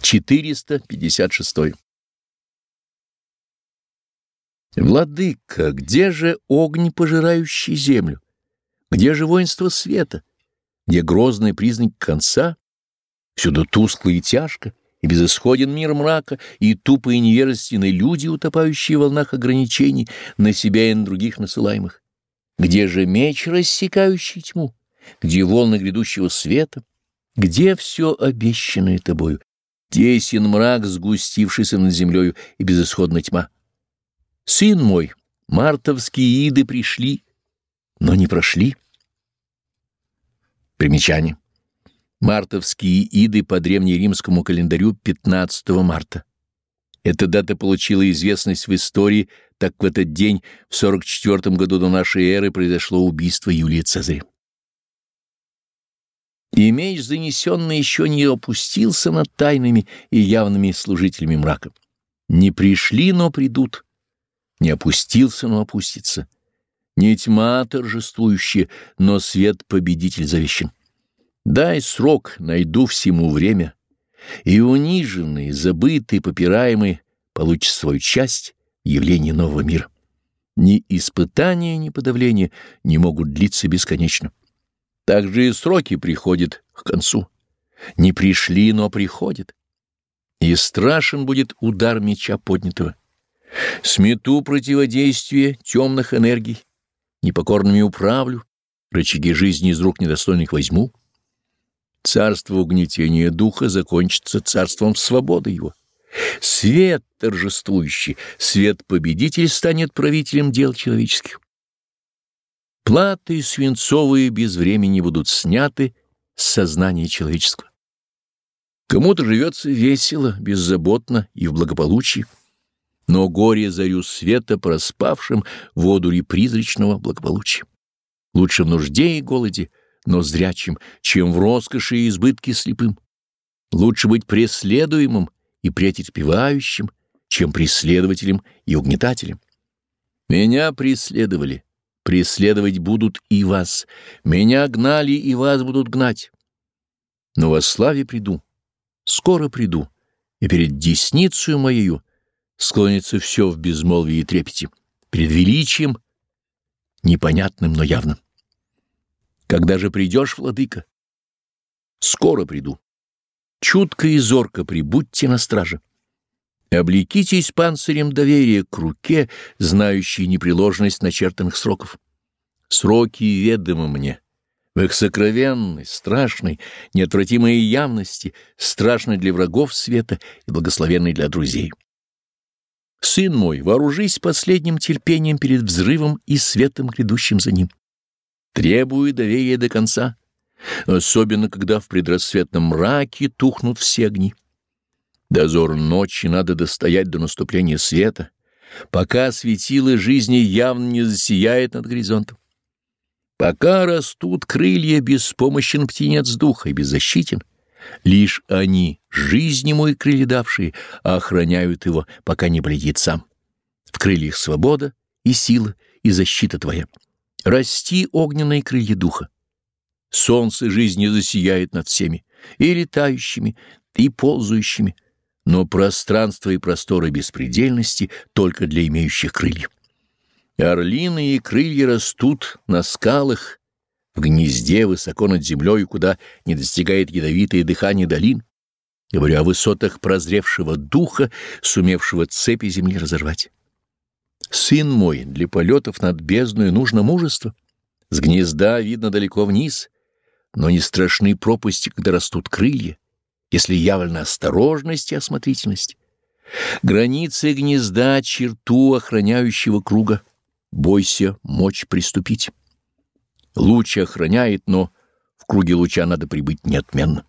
456. Владыка, где же огонь, пожирающий землю? Где же воинство света? Где грозный признак конца? Всюду тускло и тяжко, и безысходен мир мрака, и тупые невежественные люди, утопающие в волнах ограничений, на себя и на других насылаемых. Где же меч, рассекающий тьму? Где волны грядущего света? Где все обещанное тобою? Тесен мрак, сгустившийся над землею, и безысходная тьма. Сын мой, мартовские иды пришли, но не прошли. Примечание. Мартовские иды по древнеримскому календарю 15 марта. Эта дата получила известность в истории, так в этот день, в 44 году до нашей эры, произошло убийство Юлия Цезаря. И меч, занесенный, еще не опустился над тайными и явными служителями мрака. Не пришли, но придут. Не опустился, но опустится. Не тьма торжествующая, но свет-победитель завещен. Дай срок, найду всему время, и униженный, забытый, попираемый получит свою часть явления нового мира. Ни испытания, ни подавления не могут длиться бесконечно. Также и сроки приходят к концу. Не пришли, но приходят. И страшен будет удар меча поднятого. Смету противодействие темных энергий, непокорными управлю, рычаги жизни из рук недостойных возьму. Царство угнетения духа закончится царством свободы его. Свет торжествующий, свет-победитель станет правителем дел человеческих. Платы свинцовые без времени будут сняты с сознания человеческого. Кому-то живется весело, беззаботно и в благополучии, но горе зарю света проспавшим водури призрачного благополучия. Лучше в нужде и голоде, но зрячим, чем в роскоши и избытке слепым. Лучше быть преследуемым и претерпевающим, чем преследователем и угнетателем. Меня преследовали, преследовать будут и вас. Меня гнали, и вас будут гнать. Но во славе приду, скоро приду, и перед десницей моею склонится все в безмолвии и трепете, перед величием, непонятным, но явным. Когда же придешь, владыка? Скоро приду. Чутко и зорко прибудьте на страже. Облекитесь панцирем доверия к руке, знающей непреложность начертанных сроков. Сроки ведомы мне. В их сокровенной, страшной, неотвратимой явности, страшной для врагов света и благословенной для друзей. Сын мой, вооружись последним терпением перед взрывом и светом, грядущим за ним. Требую доверия до конца, особенно когда в предрассветном мраке тухнут все огни. Дозор ночи надо достоять до наступления света, пока светило жизни явно не засияет над горизонтом. Пока растут крылья, беспомощен птенец духа и беззащитен. Лишь они, жизни мой крылья давшие, охраняют его, пока не полетит сам. В крыльях свобода и сила, и защита твоя. Расти огненные крылья духа. Солнце жизни засияет над всеми, и летающими, и ползающими, но пространство и просторы беспредельности только для имеющих крылья. Орлиные крылья растут на скалах, в гнезде высоко над землей, куда не достигает ядовитое дыхание долин. Говорю о высотах прозревшего духа, сумевшего цепи земли разорвать. Сын мой, для полетов над бездной нужно мужество. С гнезда видно далеко вниз, но не страшны пропасти, когда растут крылья если явлена осторожность и осмотрительность. Границы гнезда, черту охраняющего круга, бойся мочь приступить. Луч охраняет, но в круге луча надо прибыть неотменно.